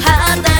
Hand